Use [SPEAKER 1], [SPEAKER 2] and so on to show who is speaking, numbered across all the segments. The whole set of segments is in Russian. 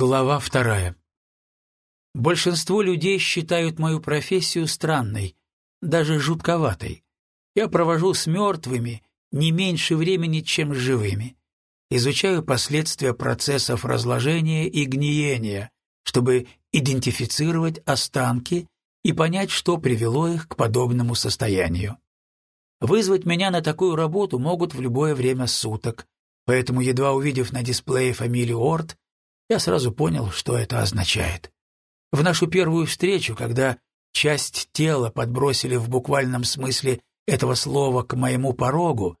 [SPEAKER 1] Глава вторая. Большинство людей считают мою профессию странной, даже жутковатой. Я провожу с мертвыми не меньше времени, чем с живыми. Изучаю последствия процессов разложения и гниения, чтобы идентифицировать останки и понять, что привело их к подобному состоянию. Вызвать меня на такую работу могут в любое время суток, поэтому, едва увидев на дисплее фамилию Орт, я сразу понял, что это означает. В нашу первую встречу, когда часть тела подбросили в буквальном смысле этого слова к моему порогу,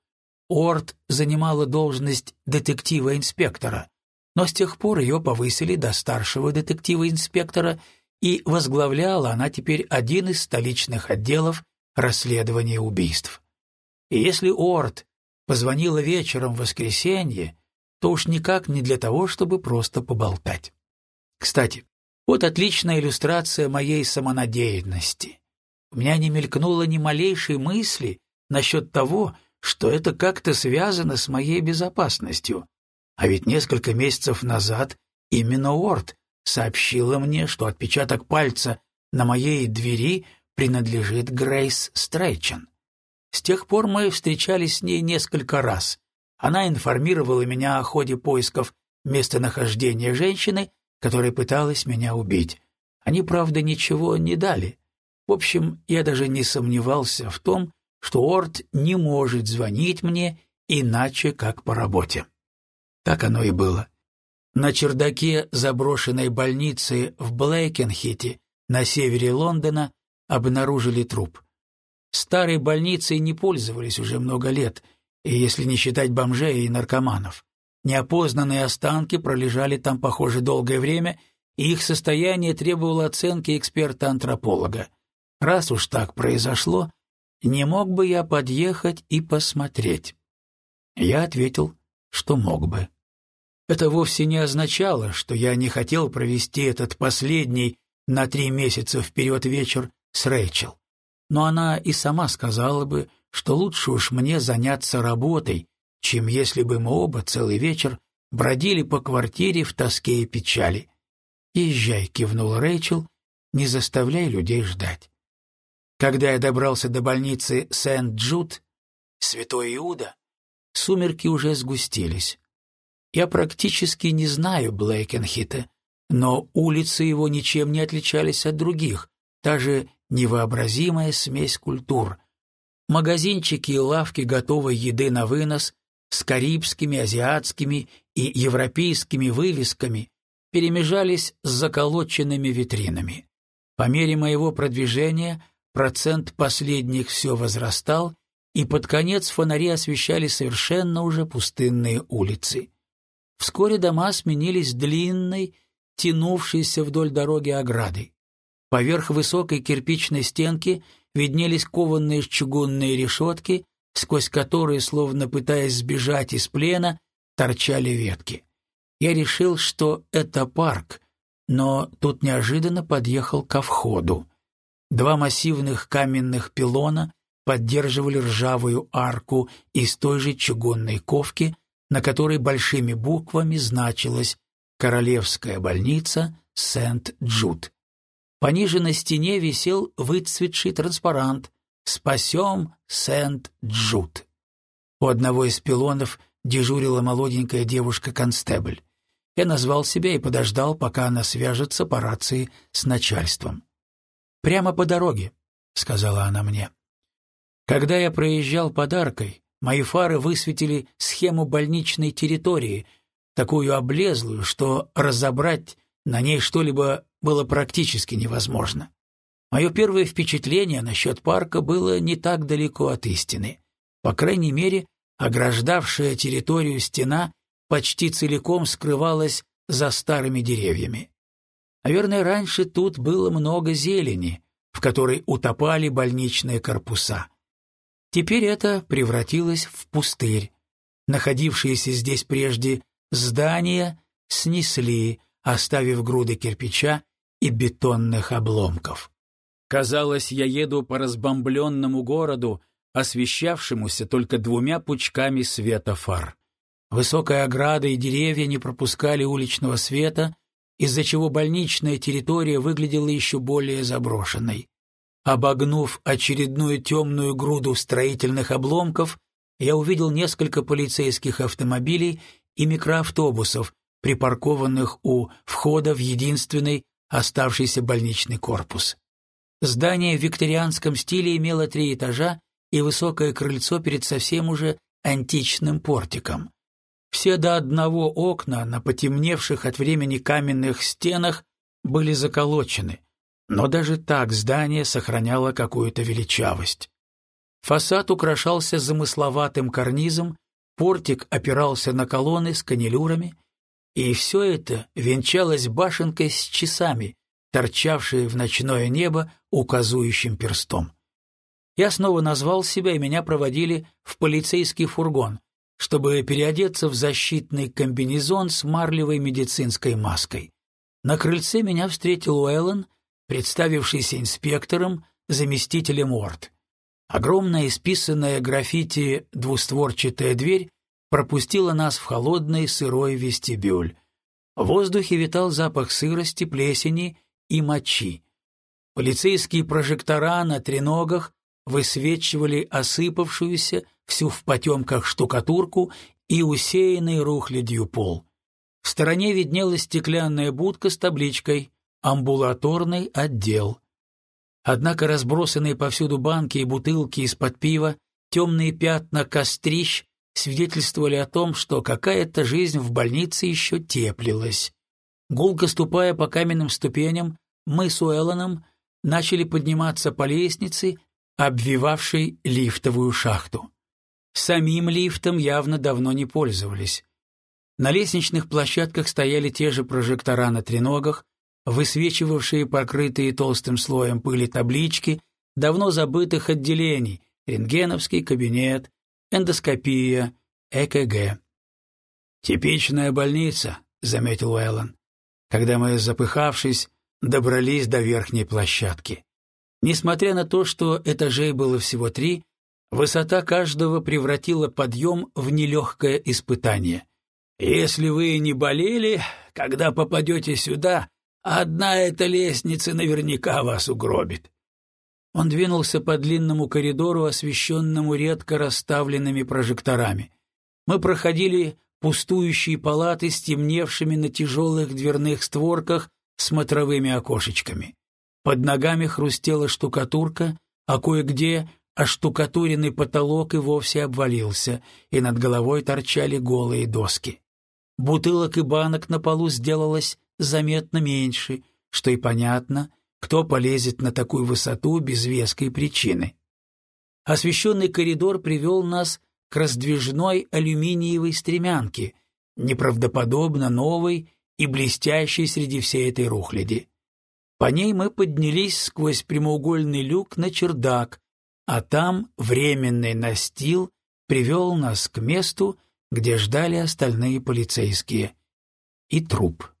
[SPEAKER 1] Орт занимала должность детектива-инспектора, но с тех пор ее повысили до старшего детектива-инспектора, и возглавляла она теперь один из столичных отделов расследования убийств. И если Орт позвонила вечером в воскресенье, то уж никак не для того, чтобы просто поболтать. Кстати, вот отличная иллюстрация моей самонадеянности. У меня не мелькнуло ни малейшей мысли насчет того, что это как-то связано с моей безопасностью. А ведь несколько месяцев назад именно Орд сообщила мне, что отпечаток пальца на моей двери принадлежит Грейс Стрейчен. С тех пор мы встречались с ней несколько раз, она информировала меня о ходе поисков местонахождения женщины, которая пыталась меня убить. Они, правда, ничего не дали. В общем, я даже не сомневался в том, что Орт не может звонить мне иначе, как по работе. Так оно и было. На чердаке заброшенной больницы в Блейкенхите на севере Лондона обнаружили труп. Старой больницей не пользовались уже много лет — и если не считать бомжей и наркоманов. Неопознанные останки пролежали там, похоже, долгое время, и их состояние требовало оценки эксперта-антрополога. Раз уж так произошло, не мог бы я подъехать и посмотреть? Я ответил, что мог бы. Это вовсе не означало, что я не хотел провести этот последний на три месяца вперед вечер с Рэйчел. Но она и сама сказала бы, что лучше уж мне заняться работой, чем если бы мы оба целый вечер бродили по квартире в тоске и печали. «Езжай», — кивнул Рэйчел, — «не заставляй людей ждать». Когда я добрался до больницы Сент-Джуд, Святой Иуда, сумерки уже сгустились. Я практически не знаю Блейкенхита, но улицы его ничем не отличались от других, даже невообразимая смесь культур — магазинчики и лавки готовой еды на вынос с карибскими, азиатскими и европейскими вывесками перемежались с заколоченными витринами. По мере моего продвижения процент последних все возрастал, и под конец фонари освещали совершенно уже пустынные улицы. Вскоре дома сменились длинной, тянувшейся вдоль дороги оградой. Поверх высокой кирпичной стенки — виднелись кованные чугунные решетки, сквозь которые, словно пытаясь сбежать из плена, торчали ветки. Я решил, что это парк, но тут неожиданно подъехал ко входу. Два массивных каменных пилона поддерживали ржавую арку из той же чугунной ковки, на которой большими буквами значилось «Королевская больница Сент-Джуд». Пониже на стене висел выцветший транспарант «Спасем Сент-Джуд». У одного из пилонов дежурила молоденькая девушка-констебль. Я назвал себя и подождал, пока она свяжется по рации с начальством. «Прямо по дороге», — сказала она мне. Когда я проезжал подаркой, мои фары высветили схему больничной территории, такую облезлую, что разобрать на ней что-либо было практически невозможно. Мое первое впечатление насчет парка было не так далеко от истины. По крайней мере, ограждавшая территорию стена почти целиком скрывалась за старыми деревьями. Наверное, раньше тут было много зелени, в которой утопали больничные корпуса. Теперь это превратилось в пустырь. Находившиеся здесь прежде здания снесли, оставив груды кирпича и бетонных обломков. Казалось, я еду по разбомбленному городу, освещавшемуся только двумя пучками света фар. Высокая ограда и деревья не пропускали уличного света, из-за чего больничная территория выглядела еще более заброшенной. Обогнув очередную темную груду строительных обломков, я увидел несколько полицейских автомобилей и микроавтобусов, припаркованных у входа в единственный оставшийся больничный корпус. Здание в викторианском стиле имело три этажа и высокое крыльцо перед совсем уже античным портиком. Все до одного окна на потемневших от времени каменных стенах были заколочены, но даже так здание сохраняло какую-то величавость. Фасад украшался замысловатым карнизом, портик опирался на колонны с канилюрами, и все это венчалось башенкой с часами, торчавшей в ночное небо указующим перстом. Я снова назвал себя, и меня проводили в полицейский фургон, чтобы переодеться в защитный комбинезон с марлевой медицинской маской. На крыльце меня встретил Уэллен, представившийся инспектором, заместителем Уорд. Огромная исписанная граффити двустворчатая дверь пропустила нас в холодный сырой вестибюль. В воздухе витал запах сырости, плесени и мочи. Полицейские прожектора на треногах высвечивали осыпавшуюся, всю в потемках штукатурку и усеянный рухлядью пол. В стороне виднелась стеклянная будка с табличкой «Амбулаторный отдел». Однако разбросанные повсюду банки и бутылки из-под пива, темные пятна кострищ свидетельствовали о том, что какая-то жизнь в больнице еще теплилась. Гулко ступая по каменным ступеням, мы с Уэллоном начали подниматься по лестнице, обвивавшей лифтовую шахту. Самим лифтом явно давно не пользовались. На лестничных площадках стояли те же прожектора на треногах, высвечивавшие покрытые толстым слоем пыли таблички давно забытых отделений — рентгеновский кабинет, эндоскопия, ЭКГ. «Типичная больница», — заметил Уэллон, когда мы, запыхавшись, добрались до верхней площадки. Несмотря на то, что этажей было всего три, высота каждого превратила подъем в нелегкое испытание. Если вы не болели, когда попадете сюда, одна эта лестница наверняка вас угробит. Он двинулся по длинному коридору, освещенному редко расставленными прожекторами. Мы проходили пустующие палаты с темневшими на тяжелых дверных створках смотровыми окошечками. Под ногами хрустела штукатурка, а кое-где оштукатуренный потолок и вовсе обвалился, и над головой торчали голые доски. Бутылок и банок на полу сделалось заметно меньше, что и понятно, кто полезет на такую высоту без веской причины. Освещенный коридор привел нас к раздвижной алюминиевой стремянке, неправдоподобно новой и блестящей среди всей этой рухляди. По ней мы поднялись сквозь прямоугольный люк на чердак, а там временный настил привел нас к месту, где ждали остальные полицейские. И труп.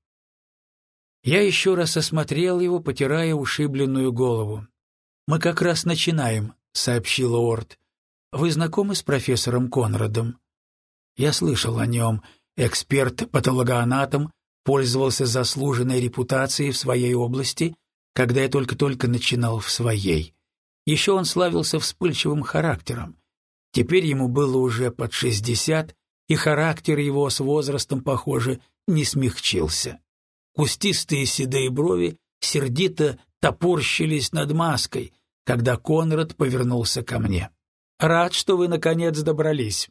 [SPEAKER 1] Я еще раз осмотрел его, потирая ушибленную голову. «Мы как раз начинаем», — сообщил Орд. «Вы знакомы с профессором Конрадом?» Я слышал о нем. Эксперт-патологоанатом, пользовался заслуженной репутацией в своей области, когда я только-только начинал в своей. Еще он славился вспыльчивым характером. Теперь ему было уже под шестьдесят, и характер его с возрастом, похоже, не смягчился. Кустистые седые брови сердито топорщились над маской, когда Конрад повернулся ко мне. «Рад, что вы, наконец, добрались».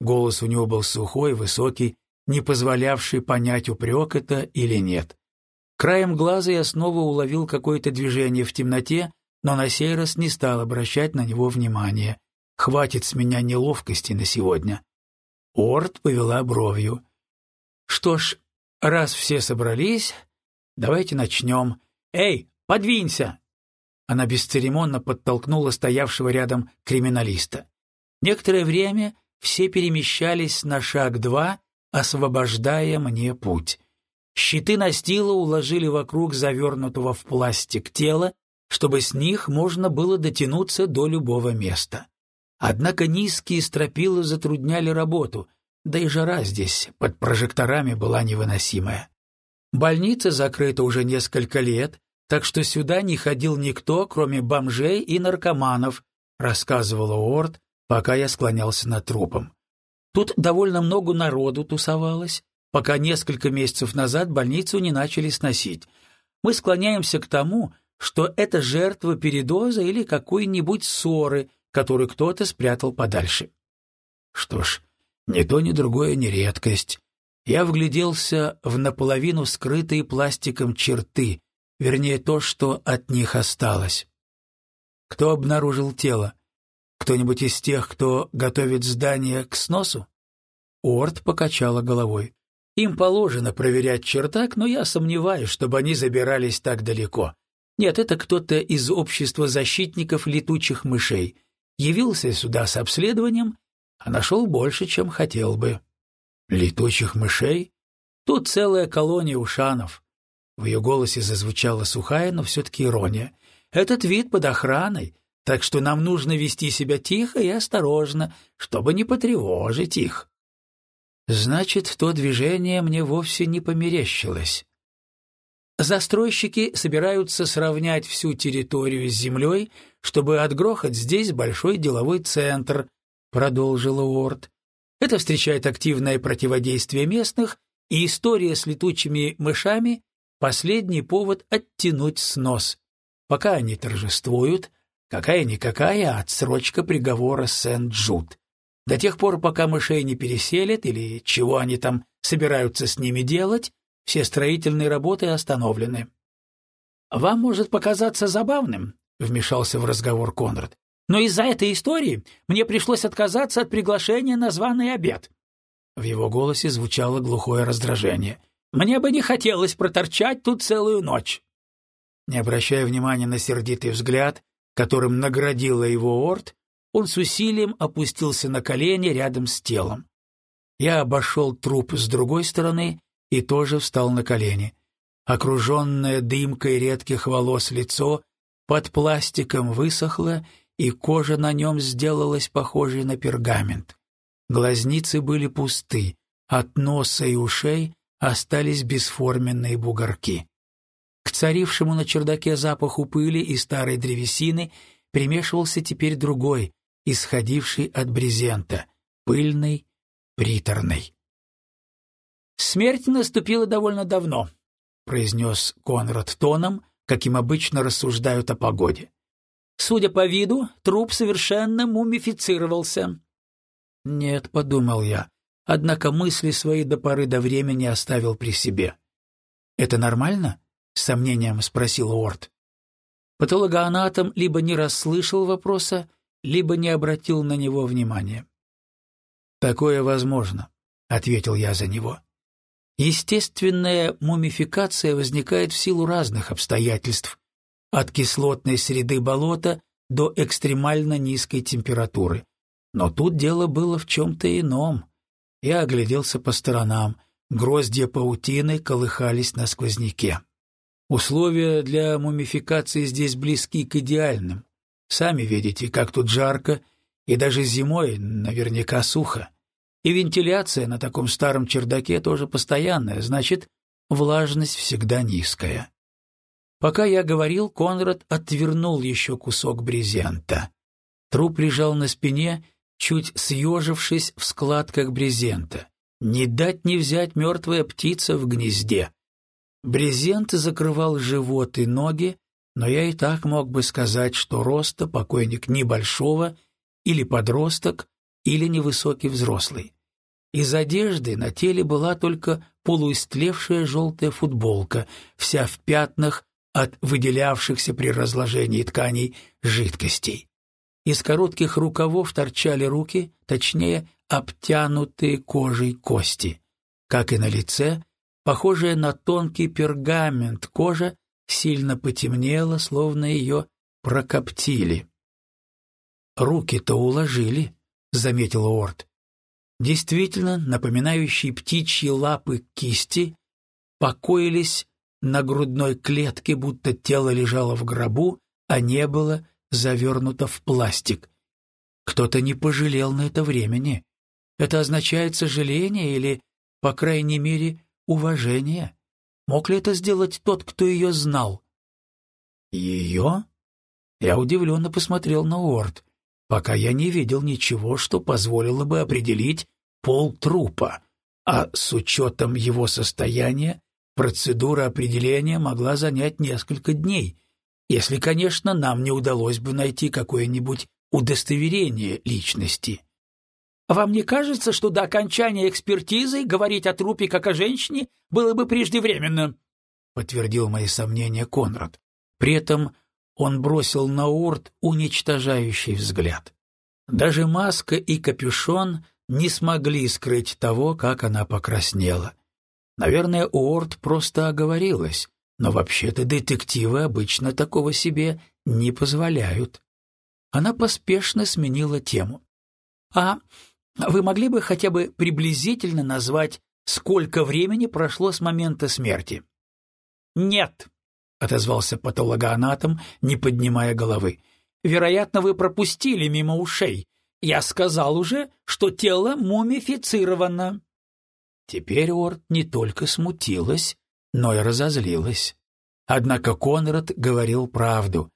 [SPEAKER 1] Голос у него был сухой, высокий, не позволявший понять, упрек это или нет. Краем глаза я снова уловил какое-то движение в темноте, но на сей раз не стал обращать на него внимания. Хватит с меня неловкости на сегодня. Орд повела бровью. «Что ж, раз все собрались, давайте начнем. Эй, подвинься!» Она бесцеремонно подтолкнула стоявшего рядом криминалиста. Некоторое время все перемещались на шаг два, освобождая мне путь. Щиты настила уложили вокруг завернутого в пластик тела, чтобы с них можно было дотянуться до любого места. Однако низкие стропила затрудняли работу, да и жара здесь под прожекторами была невыносимая. Больница закрыта уже несколько лет, так что сюда не ходил никто, кроме бомжей и наркоманов, рассказывала Уорд, пока я склонялся над трупом. Тут довольно много народу тусовалось, пока несколько месяцев назад больницу не начали сносить. Мы склоняемся к тому, что это жертва передоза или какой-нибудь ссоры, которую кто-то спрятал подальше. Что ж, ни то, ни другое не редкость. Я вгляделся в наполовину скрытые пластиком черты, вернее, то, что от них осталось. Кто обнаружил тело? Кто-нибудь из тех, кто готовит здание к сносу? Орд покачала головой. Им положено проверять чертак, но я сомневаюсь, чтобы они забирались так далеко. Нет, это кто-то из общества защитников летучих мышей. Явился сюда с обследованием, а нашел больше, чем хотел бы. Летучих мышей? Тут целая колония ушанов. В ее голосе зазвучала сухая, но все-таки ирония. Этот вид под охраной, так что нам нужно вести себя тихо и осторожно, чтобы не потревожить их. Значит, то движение мне вовсе не померещилось. Застройщики собираются сравнять всю территорию с землей, чтобы отгрохать здесь большой деловой центр, продолжила Уорд. Это встречает активное противодействие местных, и история с летучими мышами — последний повод оттянуть снос. Пока они торжествуют, какая-никакая отсрочка приговора Сент-Джуд. До тех пор, пока мышей не переселят или чего они там собираются с ними делать, все строительные работы остановлены. «Вам может показаться забавным», — вмешался в разговор Конрад, «но из-за этой истории мне пришлось отказаться от приглашения на званый обед». В его голосе звучало глухое раздражение. «Мне бы не хотелось проторчать тут целую ночь». Не обращая внимания на сердитый взгляд, которым наградила его Орд, он с усилием опустился на колени рядом с телом. Я обошел труп с другой стороны и тоже встал на колени. Окруженное дымкой редких волос лицо под пластиком высохло, и кожа на нем сделалась похожей на пергамент. Глазницы были пусты, от носа и ушей остались бесформенные бугорки. К царившему на чердаке запаху пыли и старой древесины примешивался теперь другой, исходивший от брезента, пыльный, приторный. «Смерть наступила довольно давно», — произнес Конрад тоном, каким обычно рассуждают о погоде. «Судя по виду, труп совершенно мумифицировался». «Нет», — подумал я, однако мысли свои до поры до времени оставил при себе. «Это нормально?» — с сомнением спросил Уорд. Патологоанатом либо не расслышал вопроса, либо не обратил на него внимания. «Такое возможно», — ответил я за него. Естественная мумификация возникает в силу разных обстоятельств, от кислотной среды болота до экстремально низкой температуры. Но тут дело было в чем-то ином. Я огляделся по сторонам, гроздья паутины колыхались на сквозняке. Условия для мумификации здесь близки к идеальным. Сами видите, как тут жарко, и даже зимой наверняка сухо. И вентиляция на таком старом чердаке тоже постоянная, значит, влажность всегда низкая. Пока я говорил, Конрад отвернул еще кусок брезента. Труп лежал на спине, чуть съежившись в складках брезента. Не дать не взять мертвая птица в гнезде. Брезент закрывал живот и ноги, но я и так мог бы сказать, что роста покойник небольшого или подросток, или невысокий взрослый. Из одежды на теле была только полуистлевшая желтая футболка, вся в пятнах от выделявшихся при разложении тканей жидкостей. Из коротких рукавов торчали руки, точнее, обтянутые кожей кости. Как и на лице, похожая на тонкий пергамент кожа сильно потемнела, словно ее прокоптили. «Руки-то уложили», — заметил Уорд. Действительно, напоминающие птичьи лапы кисти покоились на грудной клетке, будто тело лежало в гробу, а не было завернуто в пластик. Кто-то не пожалел на это времени. Это означает сожаление или, по крайней мере, уважение. Мог ли это сделать тот, кто ее знал? Ее? Я удивленно посмотрел на Уорд, пока я не видел ничего, что позволило бы определить пол трупа, а с учетом его состояния процедура определения могла занять несколько дней, если, конечно, нам не удалось бы найти какое-нибудь удостоверение личности. Вам не кажется, что до окончания экспертизы говорить о трупе как о женщине было бы преждевременно? подтвердил мои сомнения Конрад. При этом он бросил на Урт уничтожающий взгляд. Даже маска и капюшон не смогли скрыть того, как она покраснела. Наверное, Уорд просто оговорилась, но вообще-то детективы обычно такого себе не позволяют. Она поспешно сменила тему. «А вы могли бы хотя бы приблизительно назвать, сколько времени прошло с момента смерти?» «Нет», — отозвался патологоанатом, не поднимая головы. «Вероятно, вы пропустили мимо ушей. Я сказал уже, что тело мумифицировано». Теперь Орд не только смутилась, но и разозлилась. Однако Конрад говорил правду.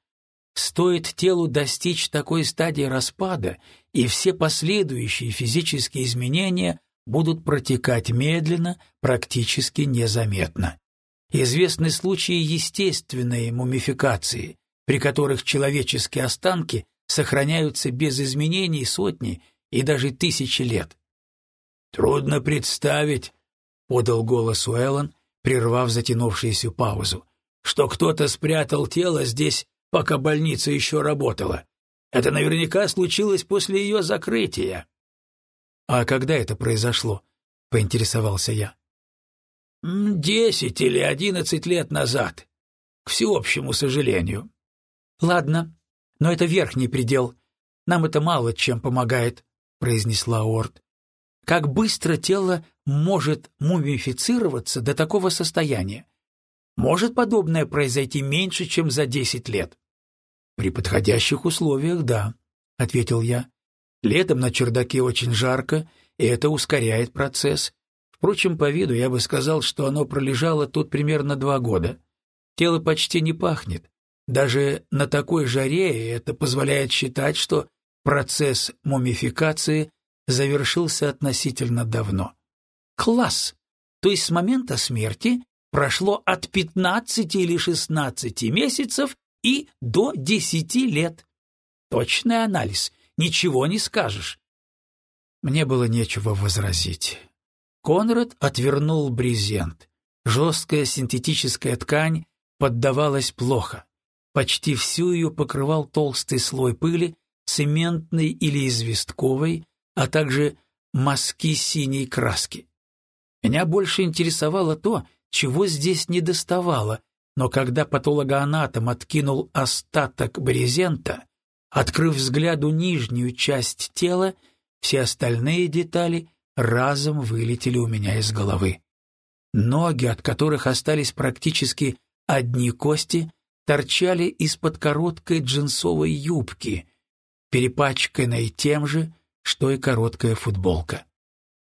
[SPEAKER 1] Стоит телу достичь такой стадии распада, и все последующие физические изменения будут протекать медленно, практически незаметно. Известны случаи естественной мумификации, при которых человеческие останки сохраняются без изменений сотни и даже тысячи лет. «Трудно представить», — подал голос Уэллон, прервав затянувшуюся паузу, «что кто-то спрятал тело здесь пока больница еще работала. Это наверняка случилось после ее закрытия. А когда это произошло? поинтересовался я. Десять или одиннадцать лет назад, к всеобщему сожалению. Ладно, но это верхний предел. Нам это мало чем помогает, произнесла Орд. Как быстро тело может мумифицироваться до такого состояния? Может подобное произойти меньше, чем за десять лет? При подходящих условиях, да, ответил я. Летом на чердаке очень жарко, и это ускоряет процесс. Впрочем, по виду я бы сказал, что оно пролежало тут примерно два года. Тело почти не пахнет. Даже на такой жаре это позволяет считать, что процесс мумификации завершился относительно давно. Класс! То есть с момента смерти прошло от 15 или 16 месяцев и до десяти лет. Точный анализ, ничего не скажешь. Мне было нечего возразить. Конрад отвернул брезент. Жесткая синтетическая ткань поддавалась плохо. Почти всю ее покрывал толстый слой пыли, цементной или известковой, а также мазки синей краски. Меня больше интересовало то, чего здесь не доставало, но когда патологоанатом откинул остаток брезента, открыв взгляду нижнюю часть тела, все остальные детали разом вылетели у меня из головы. Ноги, от которых остались практически одни кости, торчали из-под короткой джинсовой юбки, перепачканной тем же, что и короткая футболка.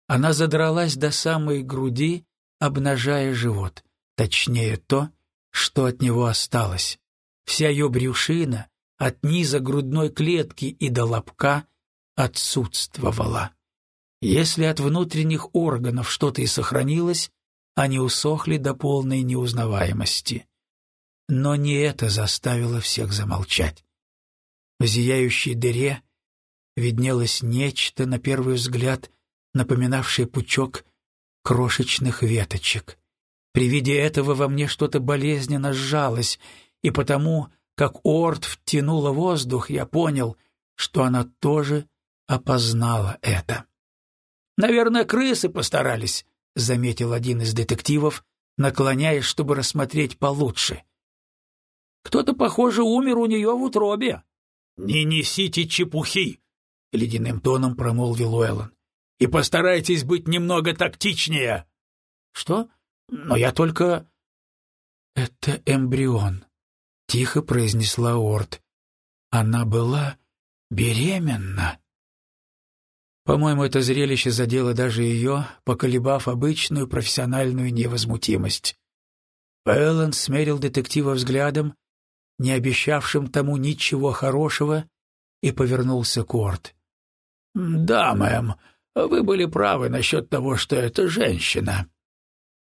[SPEAKER 1] Она задралась до самой груди, обнажая живот, точнее то, что от него осталось. Вся ее брюшина, от низа грудной клетки и до лобка, отсутствовала. Если от внутренних органов что-то и сохранилось, они усохли до полной неузнаваемости. Но не это заставило всех замолчать. В зияющей дыре виднелось нечто, на первый взгляд, напоминавшее пучок крошечных веточек. При виде этого во мне что-то болезненно сжалось, и потому, как Орд втянула воздух, я понял, что она тоже опознала это. «Наверное, крысы постарались», — заметил один из детективов, наклоняясь, чтобы рассмотреть получше. «Кто-то, похоже, умер у нее в утробе». «Не несите чепухи», — ледяным тоном промолвил Уэллон. «И постарайтесь быть немного тактичнее». «Что?» Но я только... Это эмбрион, тихо произнесла Орд. Она была беременна. По-моему, это зрелище задело даже ее, поколебав обычную профессиональную невозмутимость. Эллен смерил детектива взглядом, не обещавшим тому ничего хорошего, и повернулся к Уорд. «Да, мэм, вы были правы насчет того, что это женщина».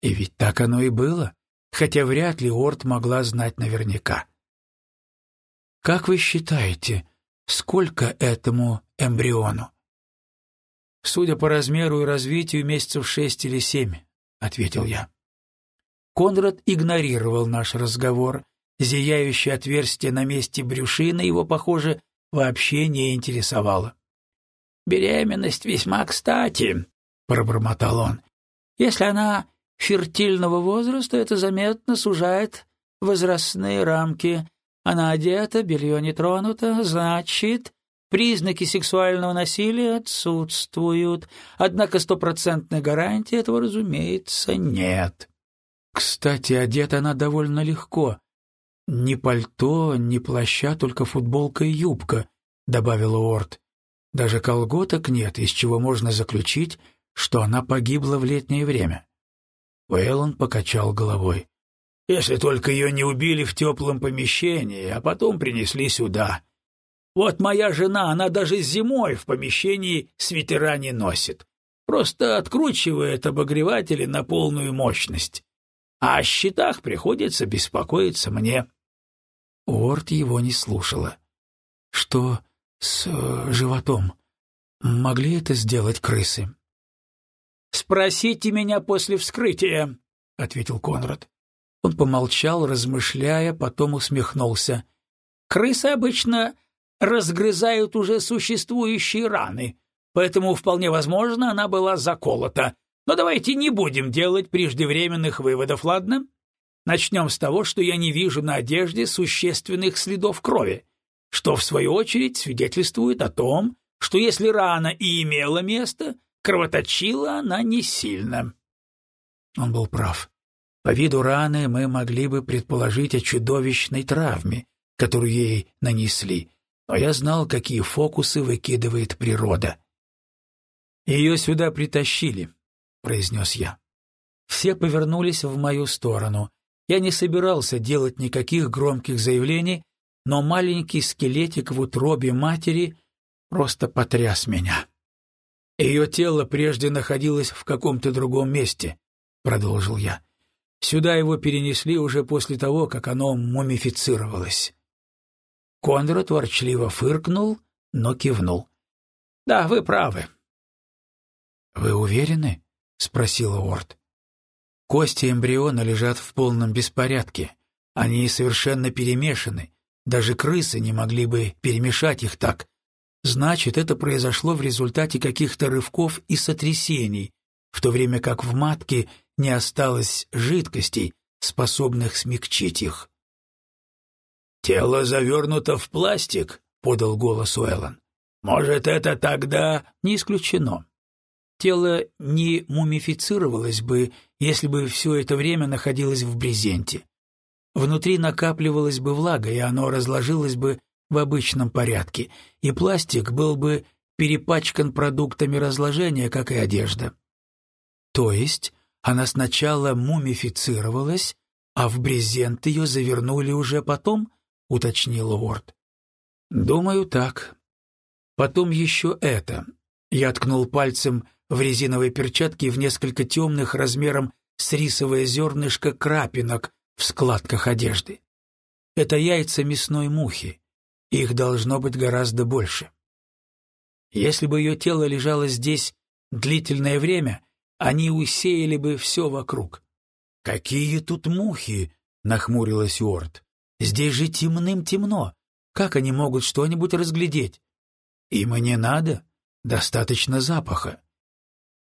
[SPEAKER 1] И ведь так оно и было, хотя вряд ли Орт могла знать наверняка. «Как вы считаете, сколько этому эмбриону?» «Судя по размеру и развитию, месяцев шесть или семь», — ответил я. Конрад игнорировал наш разговор. Зияющее отверстие на месте брюшины его, похоже, вообще не интересовало. «Беременность весьма кстати», — пробормотал он. «Если она фертильного возраста, это заметно сужает возрастные рамки. Она одета, белье не тронуто, значит, признаки сексуального насилия отсутствуют. Однако стопроцентной гарантии этого, разумеется, нет». Кстати, одета она довольно легко. Ни пальто, ни плаща, только футболка и юбка, добавила Орт. Даже колготок нет, из чего можно заключить, что она погибла в летнее время. Уэйлон покачал головой. «Если только ее не убили в теплом помещении, а потом принесли сюда. Вот моя жена, она даже зимой в помещении свитера не носит. Просто откручивает обогреватели на полную мощность а о счетах приходится беспокоиться мне». Уорд его не слушала. «Что с э, животом? Могли это сделать крысы?» «Спросите меня после вскрытия», — ответил Конрад. Он помолчал, размышляя, потом усмехнулся. «Крысы обычно разгрызают уже существующие раны, поэтому вполне возможно, она была заколота. Но давайте не будем делать преждевременных выводов, ладно? Начнем с того, что я не вижу на одежде существенных следов крови, что, в свою очередь, свидетельствует о том, что если рана и имела место, кровоточила она не сильно. Он был прав. По виду раны мы могли бы предположить о чудовищной травме, которую ей нанесли, но я знал, какие фокусы выкидывает природа. Ее сюда притащили, произнес я. Все повернулись в мою сторону. Я не собирался делать никаких громких заявлений, но маленький скелетик в утробе матери просто потряс меня. Ее тело прежде находилось в каком-то другом месте, продолжил я. Сюда его перенесли уже после того, как оно мумифицировалось. Конрад ворчливо фыркнул, но кивнул. Да, вы правы. Вы уверены? — спросила Уорд. «Кости эмбриона лежат в полном беспорядке. Они совершенно перемешаны. Даже крысы не могли бы перемешать их так. Значит, это произошло в результате каких-то рывков и сотрясений, в то время как в матке не осталось жидкостей, способных смягчить их. «Тело завернуто в пластик», — подал голос Уэллон. «Может, это тогда...» «Не исключено. Тело не мумифицировалось бы, если бы все это время находилось в брезенте. Внутри накапливалась бы влага, и оно разложилось бы в обычном порядке, и пластик был бы перепачкан продуктами разложения, как и одежда. То есть она сначала мумифицировалась, а в брезент ее завернули уже потом, уточнил Уорд. Думаю, так. Потом еще это. Я ткнул пальцем в резиновой перчатке в несколько темных размером с рисовое зернышко крапинок в складках одежды. Это яйца мясной мухи. Их должно быть гораздо больше. Если бы ее тело лежало здесь длительное время, они усеяли бы все вокруг. «Какие тут мухи!» — нахмурилась Уорд. «Здесь же темным-темно. Как они могут что-нибудь разглядеть?» «Им и не надо. Достаточно запаха.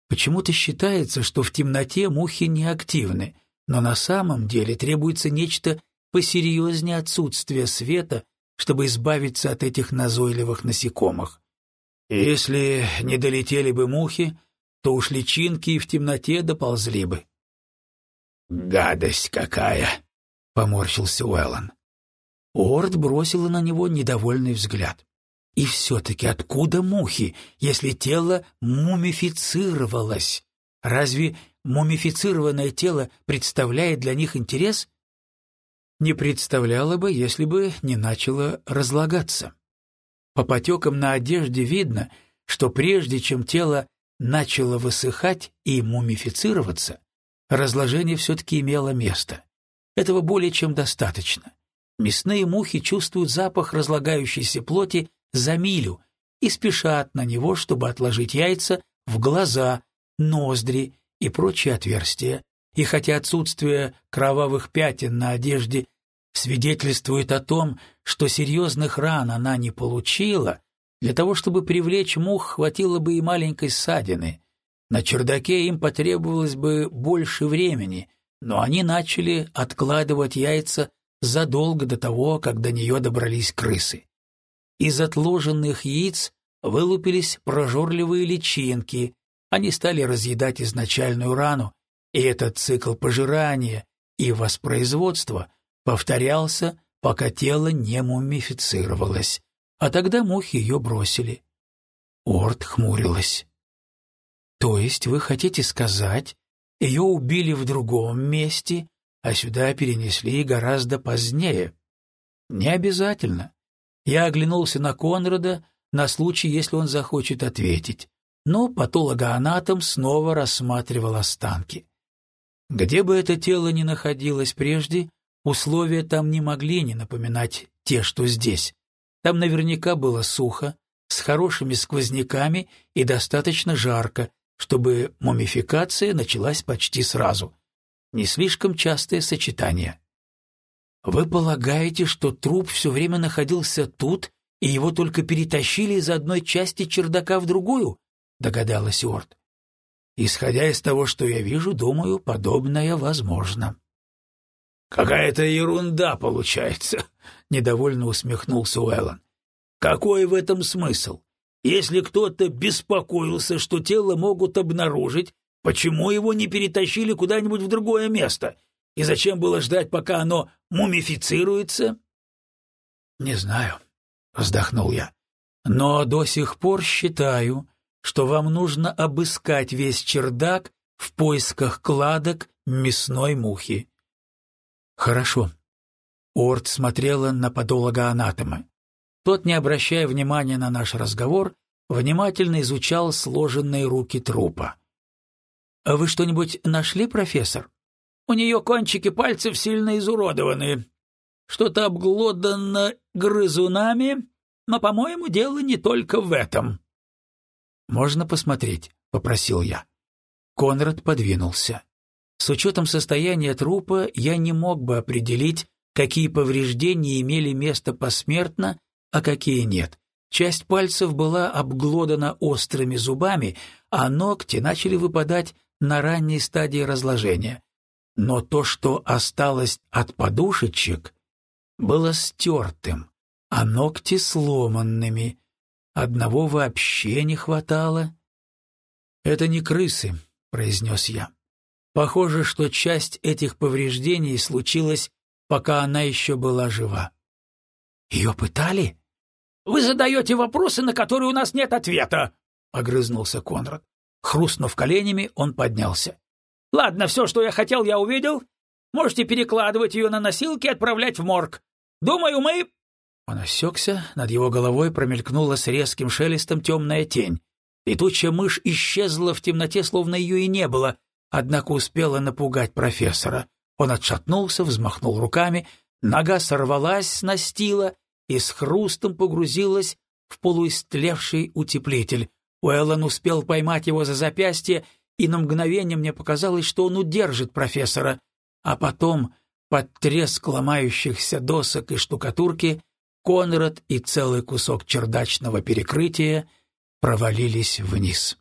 [SPEAKER 1] Почему-то считается, что в темноте мухи неактивны, но на самом деле требуется нечто посерьезнее отсутствия света, чтобы избавиться от этих назойливых насекомых. Если не долетели бы мухи, то уж личинки и в темноте доползли бы. «Гадость какая!» — поморщился Уэллон. Уорд бросила на него недовольный взгляд. И все-таки откуда мухи, если тело мумифицировалось? Разве мумифицированное тело представляет для них интерес? Не представляло бы, если бы не начало разлагаться. По потекам на одежде видно, что прежде чем тело начало высыхать и мумифицироваться, разложение все-таки имело место. Этого более чем достаточно. Мясные мухи чувствуют запах разлагающейся плоти за милю и спешат на него, чтобы отложить яйца в глаза, ноздри и прочие отверстия. И хотя отсутствие кровавых пятен на одежде свидетельствует о том, что серьезных ран она не получила, для того, чтобы привлечь мух, хватило бы и маленькой ссадины. На чердаке им потребовалось бы больше времени, но они начали откладывать яйца задолго до того, как до нее добрались крысы. Из отложенных яиц вылупились прожорливые личинки, они стали разъедать изначальную рану, и этот цикл пожирания и воспроизводства повторялся, пока тело не мумифицировалось, а тогда мухи ее бросили. Орд хмурилась. «То есть вы хотите сказать, ее убили в другом месте, а сюда перенесли гораздо позднее. Не обязательно. Я оглянулся на Конрада на случай, если он захочет ответить, но патологоанатом снова рассматривал останки. Где бы это тело ни находилось прежде, условия там не могли не напоминать те, что здесь. Там наверняка было сухо, с хорошими сквозняками и достаточно жарко, чтобы мумификация началась почти сразу. Не слишком частое сочетание. Вы полагаете, что труп все время находился тут, и его только перетащили из одной части чердака в другую? Догадалась Уорд. Исходя из того, что я вижу, думаю, подобное возможно. Какая-то ерунда получается, недовольно усмехнулся Уэллон. Какой в этом смысл? Если кто-то беспокоился, что тело могут обнаружить, почему его не перетащили куда-нибудь в другое место? И зачем было ждать, пока оно мумифицируется? Не знаю, вздохнул я. Но до сих пор считаю, что вам нужно обыскать весь чердак в поисках кладок мясной мухи. Хорошо. Орд смотрела на подолога-анатома. Тот, не обращая внимания на наш разговор, внимательно изучал сложенные руки трупа. «А вы что-нибудь нашли, профессор?» «У нее кончики пальцев сильно изуродованы. Что-то обглодано грызунами, но, по-моему, дело не только в этом». «Можно посмотреть?» — попросил я. Конрад подвинулся. С учетом состояния трупа я не мог бы определить, какие повреждения имели место посмертно а какие нет. Часть пальцев была обглодана острыми зубами, а ногти начали выпадать на ранней стадии разложения. Но то, что осталось от подушечек, было стертым, а ногти сломанными. Одного вообще не хватало. «Это не крысы», — произнес я. «Похоже, что часть этих повреждений случилась, пока она еще была жива». «Ее пытали?» Вы задаете вопросы, на которые у нас нет ответа, — огрызнулся Конрад. Хрустнув коленями, он поднялся. — Ладно, все, что я хотел, я увидел. Можете перекладывать ее на носилки и отправлять в морг. Думаю, мы... Он осекся, над его головой промелькнула с резким шелестом темная тень. Летучая мышь исчезла в темноте, словно ее и не было, однако успела напугать профессора. Он отшатнулся, взмахнул руками, нога сорвалась с настила, и с хрустом погрузилась в полуистлевший утеплитель. Уэллон успел поймать его за запястье, и на мгновение мне показалось, что он удержит профессора, а потом, под треск ломающихся досок и штукатурки, Конрад и целый кусок чердачного перекрытия провалились вниз.